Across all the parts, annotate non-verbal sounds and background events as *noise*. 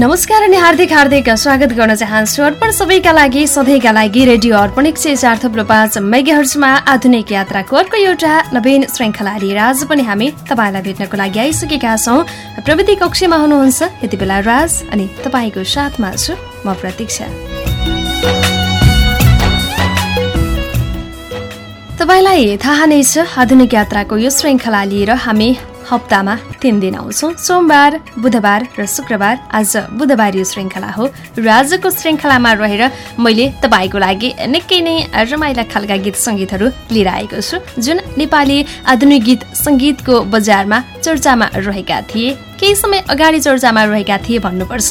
नमस्कार अनि हार्दिक हार्दिक स्वागत गर्न चाहन्छु अर्पण सबैका लागि सधैँका लागि रेडियो अर्पण एक सय चार थप्लो पाँच मेगाहर्समा आधुनिक यात्राको अर्को एउटा नवीन श्रृङ्खला लिएर आज पनि हामी तपाईँलाई भेट्नको लागि आइसकेका छौँ। प्रविधि कक्षमा हुनुहुन्छ यति बेला राज अनि तपाईँको साथमा छु म प्रतीक्षा। तपाईँलाई थाहा नै छ आधुनिक यात्राको यो श्रृङ्खला लिएर हामी हप्तामा तिन दिन आउँछौँ। सोमबार बुधबार र शुक्रबार आज बुधबार यो श्रृङ्खला हो। र आजको श्रृङ्खलामा रहेर मैले तपाईँको लागि निकै नै रमाइला खालका गीत सङ्गीतहरू लिएर आएको छु। जुन नेपाली आधुनिक गीत सङ्गीतको बजारमा चर्चामा रहेका थिए। केही समय अगाडि चर्चामा रहेका थिए भन्नुपर्छ।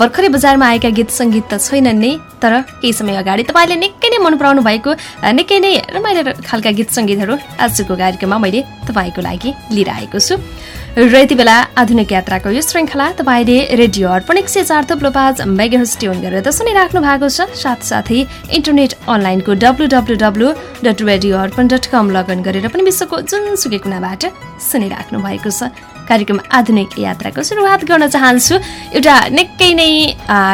भर्खरै बजारमा आएका गीत सङ्गीत त छैनन् नै तर केही समय अगाडि तपाईँले निकै नै मन पराउनु भएको निकै नै रमाइलो खालका गीत सङ्गीतहरू आजको कार्यक्रममा मैले तपाईँको लागि लिएर आएको छु। र यति बेला आधुनिक यात्राको यो श्रृङ्खला तपाईँले रेडियो अर्पण एक सय चार थप्लो पाँच मेगाहर्स ट्युन गरेर त सुनिराख्नु भएको छ। साथसाथै इन्टरनेट अनलाइनको W W W dot radio Arpan dot com login गरेर पनि विश्वको जुनसुकै कुनाबाट सुनिराख्नु भएको छ। कार्यक्रम आधुनिक यात्राको सुरुवात गर्न चाहन्छु। एउटा निकै नै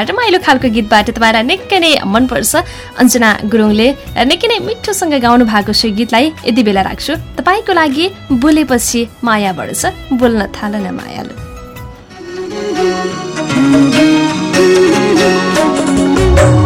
रमाइलो खालको गीतबाट तपाईँलाई निकै नै मनपर्छ। अञ्जना गुरुङले निकै नै मिठोसँग गाउनु भएको छ गीतलाई। यति बेला राख्छु। तपाईँको लागि बोलेपछि माया बढ्छ। बोल्न थाल न मायालु। *laughs*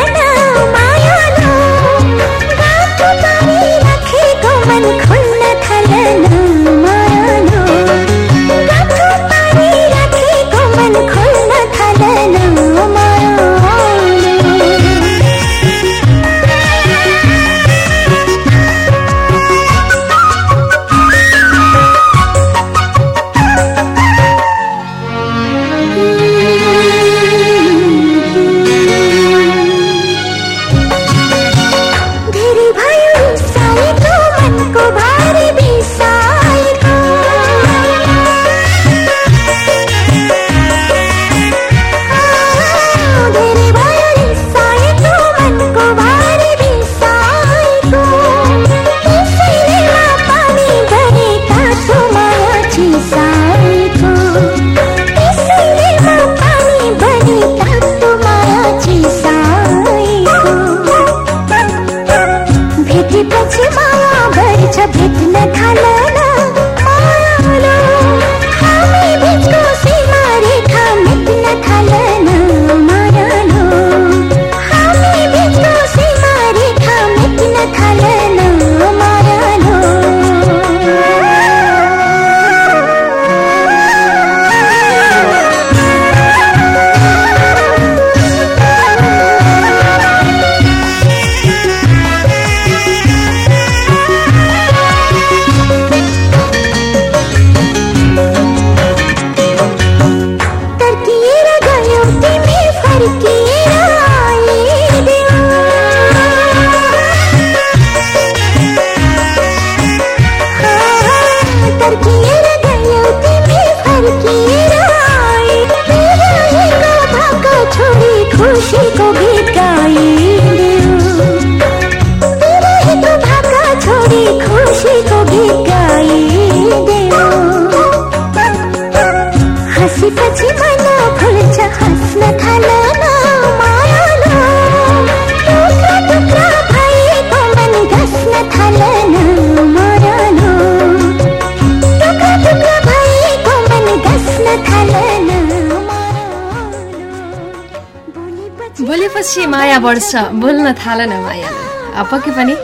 न माया। पक्कै पनि।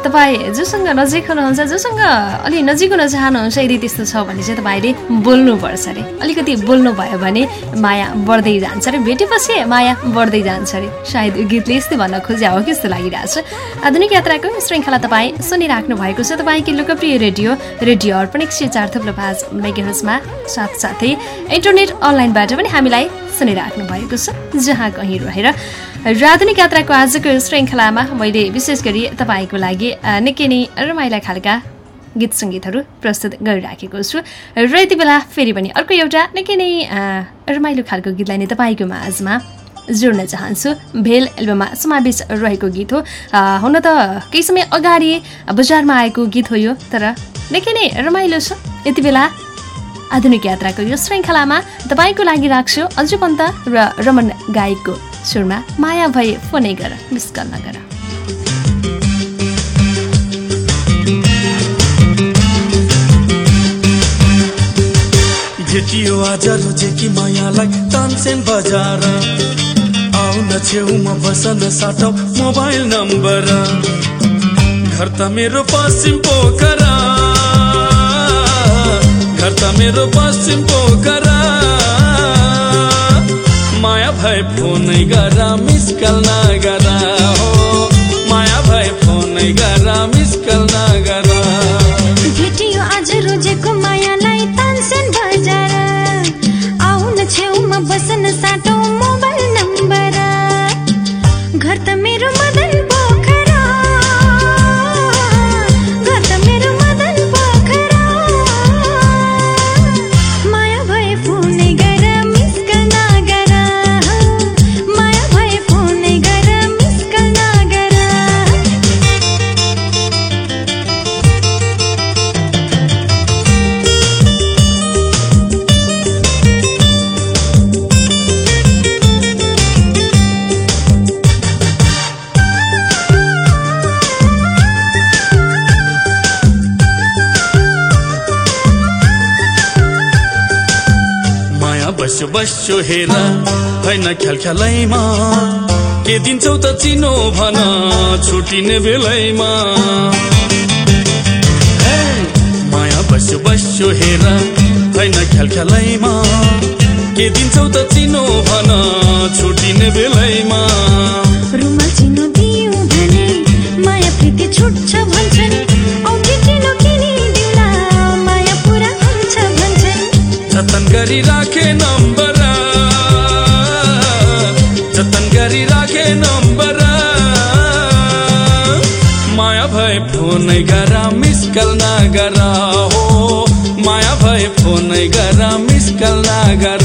तपाईँ जोसँग नजिक हुनुहुन्छ जोसँग अलि नजिक हुन चाहनुहुन्छ यदि त्यस्तो छ भने चाहिँ तपाईँले बोल्नुपर्छ अरे। अलिकति बोल्नुभयो भने माया बढ्दै जान्छ अरे। भेटेपछि माया बढ्दै जान्छ अरे। सायद गीतले यस्तै भन्न खोज्या हो कि जस्तो लागिरहेछ। आधुनिक यात्राको श्रृङ्खला तपाईँ सुनिराख्नु भएको छ। तपाईँको लोकप्रिय रेडियो रेडियो अर्पण एक सय चार थुप्रो पाँच मेगाहरूमा साथसाथै इन्टरनेट अनलाइनबाट पनि हामीलाई सुनिराख्नु भएको छ। जहाँ कहीँ रहेर र आधुनिक यात्राको आजको श्रृङ्खलामा मैले विशेष गरी तपाईँको लागि निकै नै रमाइला खालका गीत सङ्गीतहरू प्रस्तुत गरिराखेको छु। र यति बेला फेरि पनि अर्को एउटा निकै नै रमाइलो खालको गीतलाई नै तपाईँको माझमा जोड्न चाहन्छु। भेल एल्बममा समावेश रहेको गीत हो। हुन त केही समय अगाडि बजारमा आएको गीत हो यो तर निकै नै रमाइलो छ। यति बेला आधुनिक यात्राको यो श्रृङ्खलामा तपाईँको लागि राख्छु अझ पन्त र रमन गायकको सुरमा माया भए फोनै गर मिस कल नगर। भेटियो आज रोजेकी मायालाई तानसेन बजार। आउन छेउमा बसन साटौ मोबाइल नम्बर। घर त मेरो पश्चिम पोखरा। घर त मेरो पश्चिम पोखरा। माया भए फोनै गर मिसकल नगरा हो। माया भए फोनै गर। माया बस्यो बस्यो हेर होइन ख्याल ख्यालैमा के दिन्छौ त चिनो भन छुटिने बेलैमा। हे, माया बस्यो बस्यो हेर होइन ख्याल ख्यालैमा के दिन्छौ त चिनो भन छुटिने बेलैमा। रुमाल चिनो दियो भने माया प्रीति छुट्छ भन्छन्। औँठी किनो किनिदिउँला माया पुरा हुन्छ भन्छन्। जतन फोनै गर मिसकल नगर हो। माया भए फोनै गर मिसकल नगर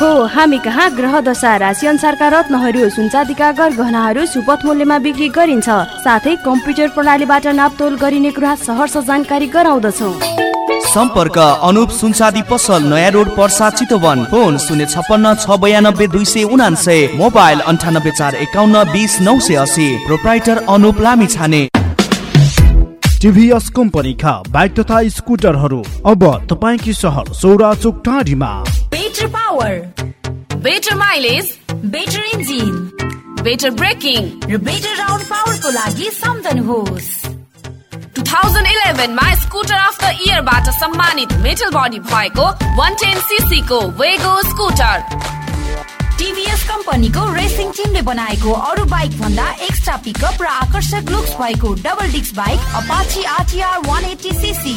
हो हामी कहाँ ग्रह दशा राशि अनुसारका रत्नहरू सुनचाँदीका गहनाहरू सुपथ मूल्यमा बिक्री गरिन्छ। साथै कम्प्युटर प्रणालीबाट नापतोल गरिने कुरा सहर जानकारी गराउँदछौ। सम्पर्क अनुप सुनसादी पसल नयाँ रोड पर्सा चितवन। फोन शून्य छप्पन्न छ बयानब्बे दुई सय उनान्सय मोबाइल अन्ठानब्बे चार एकाउन्न बिस नौ सय असी प्रोप्राइटर अनुप लामी छाने टिभीएस कम्पनीका बाइक तथा स्कुटरहरू। अब तपाईँकी सहर सौरा चोक टाढीमा। Better power better mileage better engine better braking र बेटर राउन्ड पावरको लागि सम्झनुहोस् टु थाउजन्ड इलेभेनमा स्कुटर अफ द इयरबाट सम्मानित मेटल बडी भएको वान टेन सिसीको वेगो स्कुटर टिभीएस कम्पनीको रेसिङ टिमले बनाएको अरू बाइक भन्दा एक्स्ट्रा पिकअप र आकर्षक लुक्स भएको double disc bike Apache RTR one eighty CC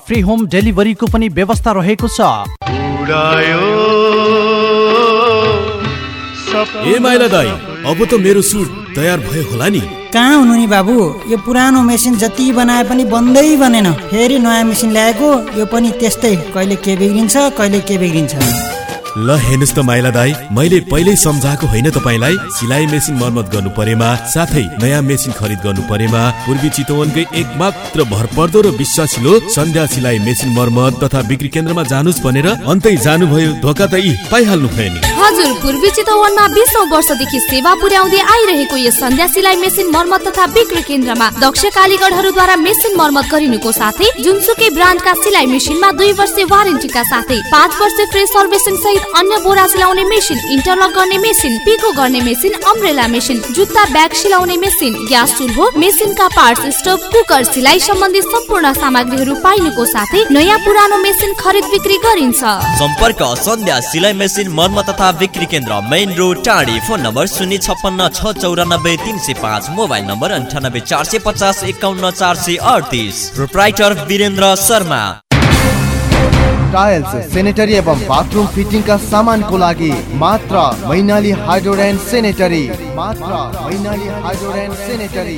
free home डेलिभरीको पनि व्यवस्था रहेको छ। ए माइला दाई अब त मेरो सुट तयार भयो होला नि। कहाँ हुनु नि बाबु? यो पुरानो मेसिन जति बनाए पनि बन्दै बनेन। फेरि नयाँ मेसिन ल्याएको यो पनि त्यस्तै। कहिले के बिग्रिन्छ कहिले के बिग्रिन्छ। ल हेर्नुहोस् त माइला दाई मैले पहिल्यै सम्झाएको होइन तपाईँलाई। सिलाइ मेसिन मर्मत गर्नु परेमा साथै नयाँ मेसिन खरिद गर्नु परेमा पूर्वी चितवनकै एक मात्र भरपर्दो र विश्वासिलो सन्ध्या सिलाइ मेसिन मर्मत तथा बिक्री केन्द्रमा जानुस् भनेर अन्तै जानुभयो धोका त यी पाइहाल्नु भयो नि। हजुर पूर्वी चितवनमा बिसौँ वर्षदेखि सेवा पुर्याउँदै आइरहेको यस सन्ध्या सिलाइ मेसिन मर्मत तथा बिक्री केन्द्रमा दक्ष कालीगढहरूद्वारा मेसिन मर्मत गरिनुको साथै जुनसुकै ब्रान्डका सिलाइ मेसिनमा दुई वर्ष वारेन्टीका साथै पाँच वर्ष फ्री सर्भिसिङ सहित अन्य बोरा सिलाउने मेसिन इन्टरलक गर्ने मेसिन पिको गर्ने मेसिन अम्ब्रेला मेसिन जुत्ता ब्याग सिलाउने मेसिन ग्यास चुल्हो मेसिनका पार्ट्स स्टोभ कुकर सिलाइ सम्बन्धी सम्पूर्ण सामग्रीहरू पाइनुको साथै नयाँ पुरानो मेसिन खरिद बिक्री गरिन्छ। सम्पर्क सन्ध्या सिलाइ मेसिन मर्म तथा बिक्री केन्द्र मेन रोड टाढी। फोन नम्बर शून्य छप्पन्न छ चौरानब्बे तिन सय पाँच। मोबाइल नम्बर अन्ठानब्बे चार सय पचास एकाउन्न चार सय अडतिस। Proprietor Birendra Sharma. Tiles sanitary एवं बाथरूम फिटिङका सामानको लागि मात्र मैनाली हाइड्रोड सेनेटरी। मात्र मैनाली हाइड्रोड सेनेटरी।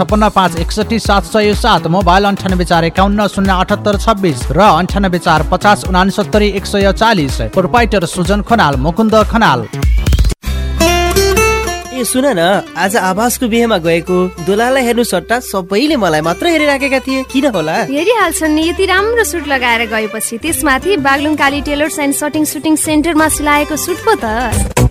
छपन्न पाँच एकसठी सात सय सात मोबाइल अन्ठानब्बे चार एकाउन्न शून्य अठहत्तर छब्बिस र अन्ठानब्बे चार पचास उनासत्तरी एक सय चालिस। प्रोपाइटर सुजन खनाल मुकुन्द खनाल। ए सुन न आज आवासको बिहेमा गएको दोलालाई हेर्नु सट्टा सबैले मलाई मात्र हेरिराखेका थिए। किन होला? हेरिहाल्छन् नि यति राम्रो सुट लगाएर गएपछि त्यसमाथि Baglung Kali tailors and shirting suiting सेन्टरमा सिलाएको सुट पो त।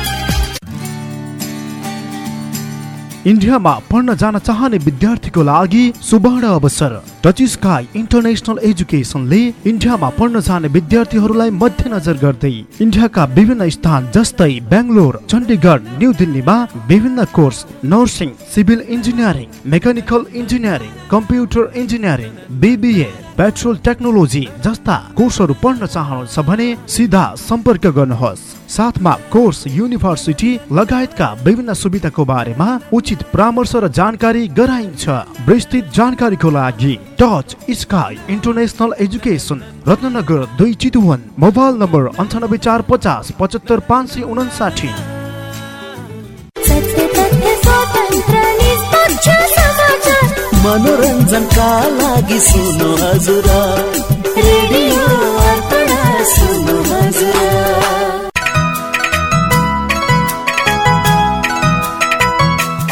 इन्डियामा पढ्न जान चाहने विद्यार्थीको लागि सुवर्ण अवसर। टच स्काई इन्टरनेसनल एजुकेसनले इन्डियामा पढ्न जाने विद्यार्थीहरूलाई मध्यनजर गर्दै इन्डियाका विभिन्न स्थान जस्तै बेङ्गलोर चण्डीगढ न्यू दिल्लीमा विभिन्न course nursing civil engineering mechanical engineering computer engineering BBA petrol technology जस्ता कोर्सहरू पढ्न चाहनुहुन्छ भने सिधा सम्पर्क गर्नुहोस्। साथमा कोर्स युनिभर्सिटी लगायतका विभिन्न सुविधाको बारेमा उचित परामर्श र जानकारी गराइन्छ। विस्तृत जानकारीको लागि touch sky international education Ratnagar दुई चितुवन मोबाइल नम्बर अन्ठानब्बे चार पचास पचहत्तर पाँच सय उनासाठी। मनोरञ्जनका लागि सुन्नु हजुर रेडियो अर्पण सुन्नु हजुर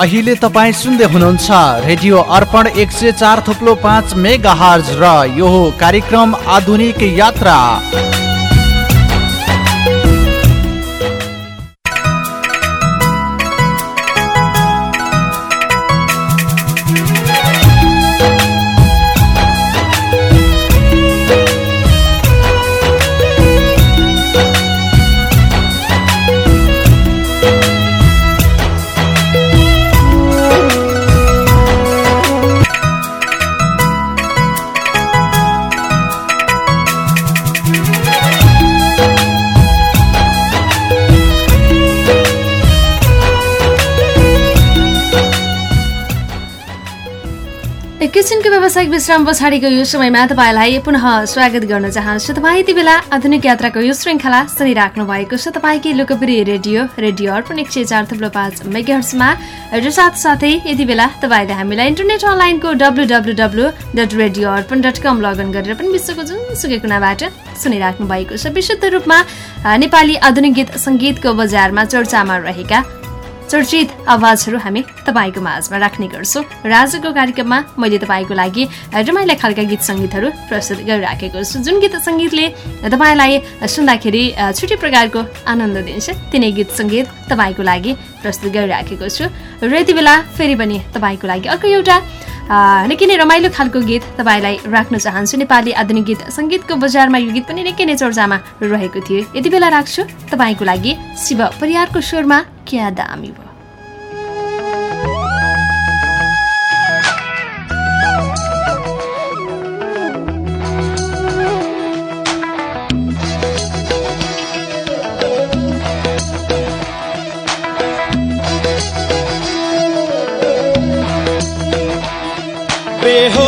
अहिले तपाईँ सुन्दै हुनुहुन्छ रेडियो अर्पण एक सय चार थुप्लो पाँच मेगा हर्ज र यो कार्यक्रम आधुनिक यात्रा। एकैछिनको व्यावसायिक विश्राम पछाडिको यो समयमा तपाईँलाई पुनः स्वागत गर्न चाहन्छु। तपाईँ यति बेला आधुनिक यात्राको यो श्रृङ्खला सुनिराख्नु भएको छ। तपाईँकै लोकप्रिय रेडियो रेडियो अर्पण एक सय चार थुप्रो पाँच मेगाहर्समा र साथसाथै यति बेला तपाईँले हामीलाई इन्टरनेट अनलाइनको W W W dot radio Arpan dot com login गरेर पनि विश्वको जुनसुकै कुनाबाट सुनिराख्नु भएको छ। विशुद्ध रूपमा नेपाली आधुनिक गीत सङ्गीतको बजारमा चर्चामा रहेका चर्चित आवाजहरू हामी तपाईँको माझमा राख्ने गर्छौँ। र आजको कार्यक्रममा मैले तपाईँको लागि रमाइला खालका गीत सङ्गीतहरू प्रस्तुत गरिराखेको छु। जुन गीत सङ्गीतले तपाईँलाई सुन्दाखेरि छुट्टै प्रकारको आनन्द दिन्छ तिनै गीत सङ्गीत तपाईँको लागि प्रस्तुत गरिराखेको छु। र यति बेला फेरि पनि तपाईँको लागि अर्को एउटा निकै नै रमाइलो खालको गीत तपाईँलाई राख्न चाहन्छु। नेपाली आधुनिक गीत सङ्गीतको बजारमा यो गीत पनि निकै नै चर्चामा रहेको थियो। यति बेला राख्छु तपाईँको लागि शिव परिवारको स्वरमा क्या दामी भयो।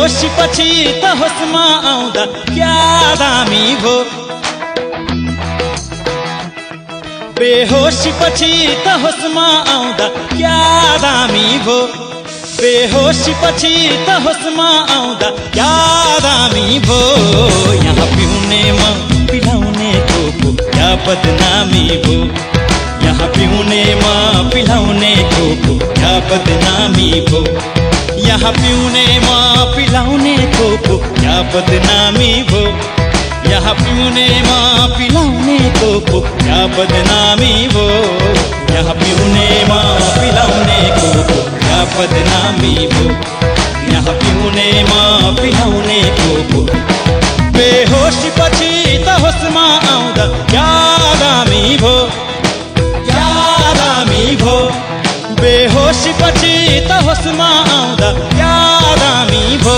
बेहोसी पछि त होसमा आउँदा क्या दामी भो बेहोसी पछि त होसमा आउँदा क्या दामी भो बेहोसी पछि त होसमा आउँदा क्या दामी भो यहाँ पिउनेमा पिलाउने को क्या बदनामी भो यहाँ पिउनेमा पिलाउने को क्या बदनामी भो यहाँ पिउनेमा को क्या बदनामी भो यहाँ पिउनेमा पिलाउने को क्या बदनामी भो यहाँ पिउनेमा पिलाउने को क्या बदनामी भो यहाँ पिउनेमा पिलाउने को। बेहोसी पछि त होसमा आउँदा क्या दामी भो क्या दामी भो बेहोसी पछि त होसमा आउँदा क्या दामी भो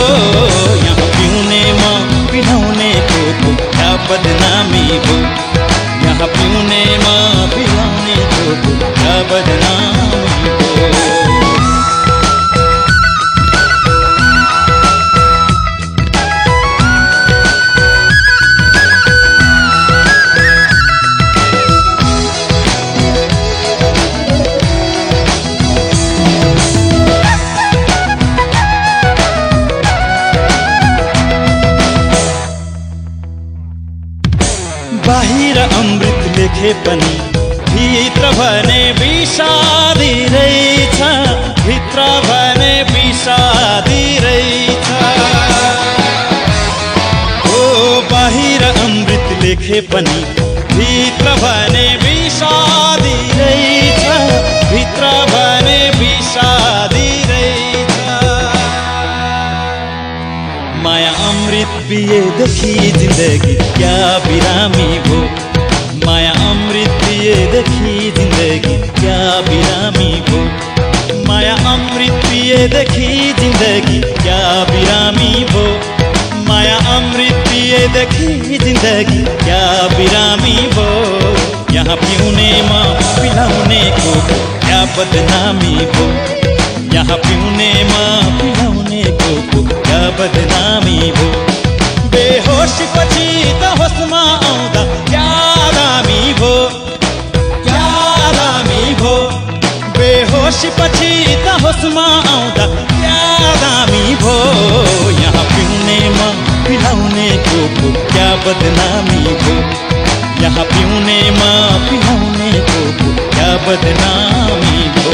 बदनामी भो यहाँ पिउनेमा पिलाउने को क्या बदनामी बाहिर अमृत लेखे पनि भित्र भने विषादी रहेछ भित्र भने विषादी रहेछ। ओ बाहिर अमृत लेखे पनि भित्र भने विषादी देखी ज़िंदगी, क्या बिरामी भो माया अमृत पिए देखी ज़िंदगी, क्या बिरामी भो माया अमृत पिए देखी ज़िंदगी, क्या बिरामी भो माया अमृत पिए देखी ज़िंदगी, क्या बिरामी भो यहाँ पिउने माँ पिलाने को, क्या बदनामी भो यहाँ पिउने म पिलाउने बदनामी हो। यहाँ पिउने माँ पिलाउने को क्या बदनामी भो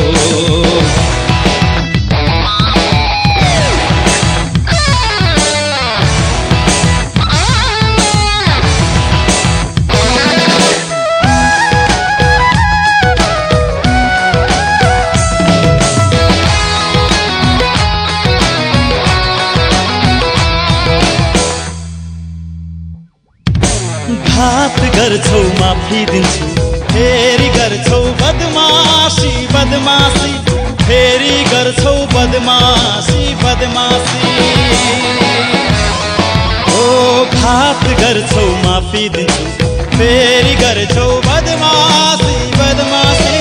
गर्छौ माफ़ी दिन्छु फेरि गर्छौ बदमासी बदमासी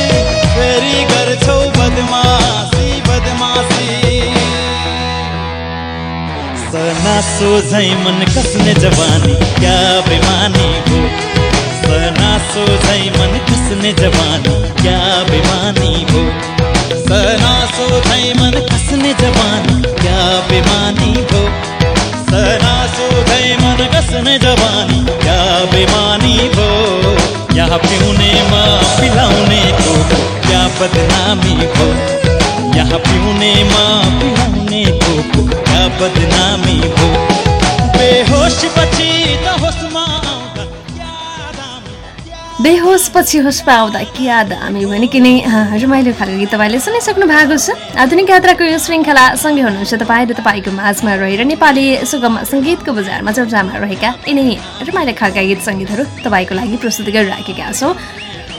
फेरि गर्छौ बदमासी बदमासी सना सोझै मन कसने जवानी, क्या बेमानी हो? सना सोझै मन कसने जवानी, क्या बेमानी हो? सना सोझै मन कसने जवानी, क्या बेमानी हो? सना कसने जवानी, क्या बेमानी हो? यहाँ पीने माँ पिलाने को, क्या बदनामी हो? यहाँ पीने माँ पिलाने को, क्या बदनामी हो? बेहोश बची त बेहोस पछि होसमा आउँदा के याद हामी भने कि नै? रमाइलो खालको गीत तपाईँले सुनिसक्नु भएको छ। आधुनिक यात्राको यो श्रृङ्खला सँगै हुनुहुन्छ तपाईँ र तपाईँको माझमा रहेर नेपाली सुगम सङ्गीतको बजारमा चर्चामा रहेका यिनै रमाइलो खालका गीत सङ्गीतहरू तपाईँको लागि प्रस्तुत गरिराखेका छौँ।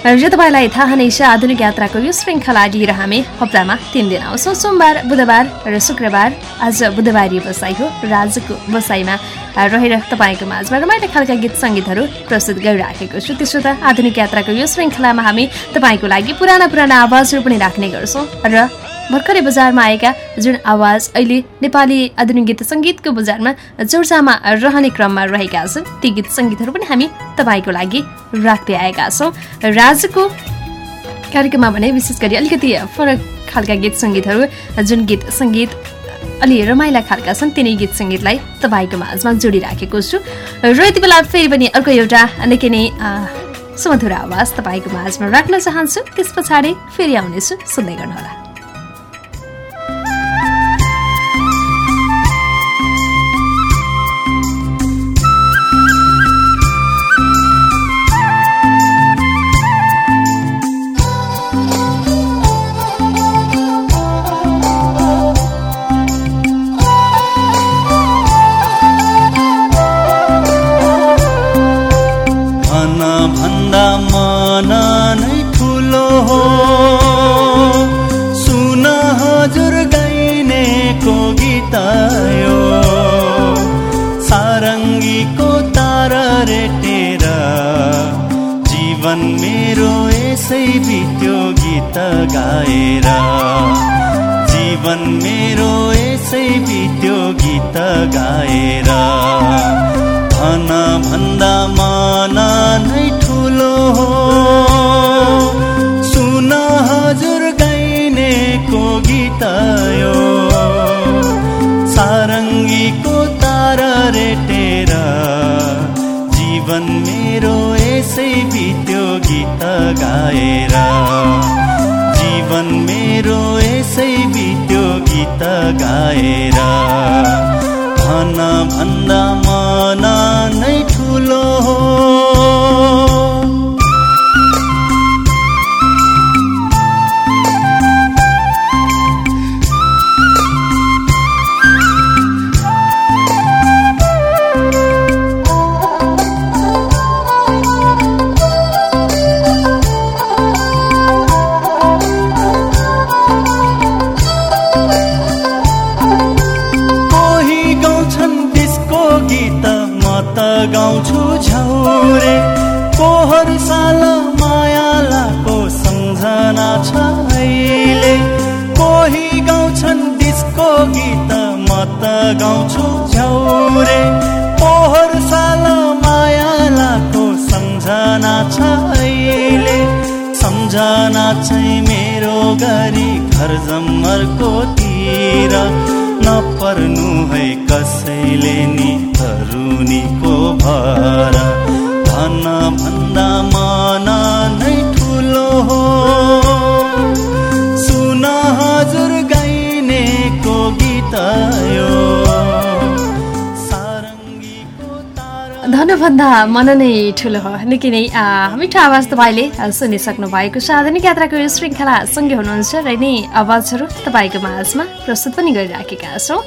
र तपाईँलाई थाहा नै छ आधुनिक यात्राको यो श्रृङ्खला लिएर हामी हप्तामा तिन दिन आउँछौँ सोमबार बुधबार र शुक्रबार आज बुधबारी बसाइ हो र आजको बसाइमा रहेर तपाईँको माझमा रमाइलो खालका गीत सङ्गीतहरू प्रस्तुत गरिराखेको छु। त्यसो त आधुनिक यात्राको यो श्रृङ्खलामा हामी तपाईँको लागि पुराना पुराना आवाजहरू पनि राख्ने गर्छौँ र भर्खरै बजारमा आएका जुन आवाज अहिले नेपाली आधुनिक गीत सङ्गीतको बजारमा चर्चामा रहने क्रममा रहेका छन् ती गीत सङ्गीतहरू पनि हामी तपाईँको लागि राख्दै आएका छौँ। र आजको कार्यक्रममा भने विशेष गरी अलिकति फरक खालका गीत सङ्गीतहरू जुन गीत सङ्गीत अलि रमाइला खालका छन् तिनै गीत सङ्गीतलाई तपाईँको माझमा जोडिराखेको छु। र यति बेला फेरि पनि अर्को एउटा निकै नै सुमधुर आवाज तपाईँको माझमा राख्न चाहन्छु। त्यस पछाडि फेरि आउनेछु सुन्दै गर्नुहोला। रेटेर जीवन मेरो यसै बित्यो गीत गाएर। जीवन मेरो यसै बित्यो गीत गाएर। भन भन्दा मन नै ठुलो हो। गीत म त गाउँछु झौरे पोहोर साल मायालाको सम्झना छ अहिले सम्झना चाहिँ मेरो गरी घर जम्मरको तिर। नपर्नु है कसैले नि तरुनीको भर। धन भन्दा मन नै ठुलो हो। धनुभन्दा मन नै ठुलो हो। निकै नै मिठो आवाज तपाईँले सुनिसक्नु भएको छ। आधुनिक यात्राको यो श्रृङ्खला सँगै हुनुहुन्छ र नै आवाजहरू तपाईँको माझमा प्रस्तुत पनि गरिराखेका छौँ।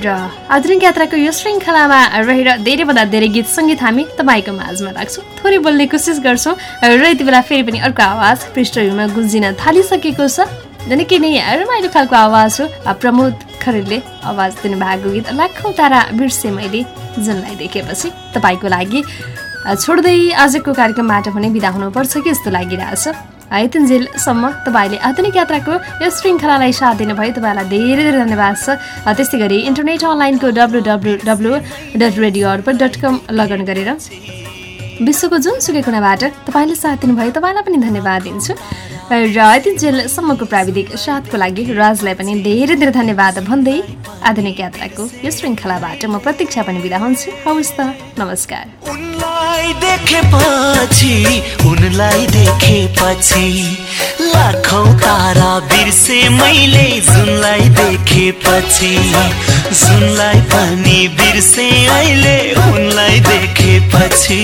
र आधुनिक यात्राको यो श्रृङ्खलामा रहेर धेरैभन्दा धेरै गीत सङ्गीत हामी तपाईँको माझमा राख्छौँ। थोरै बोल्ने कोसिस गर्छौँ र यति बेला फेरि पनि अर्को आवाज पृष्ठभूमिमा गुन्जिन थालिसकेको छ। निकै नै रमाइलो खालको आवाज हो। प्रमोद खरेलले आवाज दिनुभएको गीत लाखौँ तारा बिर्से मैले। जुनलाई देखेपछि तपाईँको लागि छोड्दै आजको कार्यक्रमबाट पनि बिदा हुनुपर्छ कि जस्तो लागिरहेछ। यतिन्जेलसम्म तपाईँले आधुनिक यात्राको यो श्रृङ्खलालाई साथ दिनुभयो। तपाईँलाई धेरै धेरै धन्यवाद छ। त्यस्तै गरी इन्टरनेट अनलाइनको W W W dot radio Arpan dot com login गरेर विश्वको जुनसुकै कुनाबाट तपाईँले साथ दिनुभयो तपाईँलाई पनि धन्यवाद दिन्छु। र यति जेलसम्मको प्राविधिक साथको लागि राजलाई पनि धेरै धेरै धन्यवाद भन्दै आधुनिक यात्राको यो श्रृङ्खलाबाट म प्रतीक्षा पनि बिदा हुन्छु। हवस् त नमस्कार। उनलाई देखेपछि उनलाई देखेपछि लाखौँ तारा बिर्से मैले जुनलाई देखेपछि जुनलाई पनि बिर्से अहिले उनलाई देखेपछि।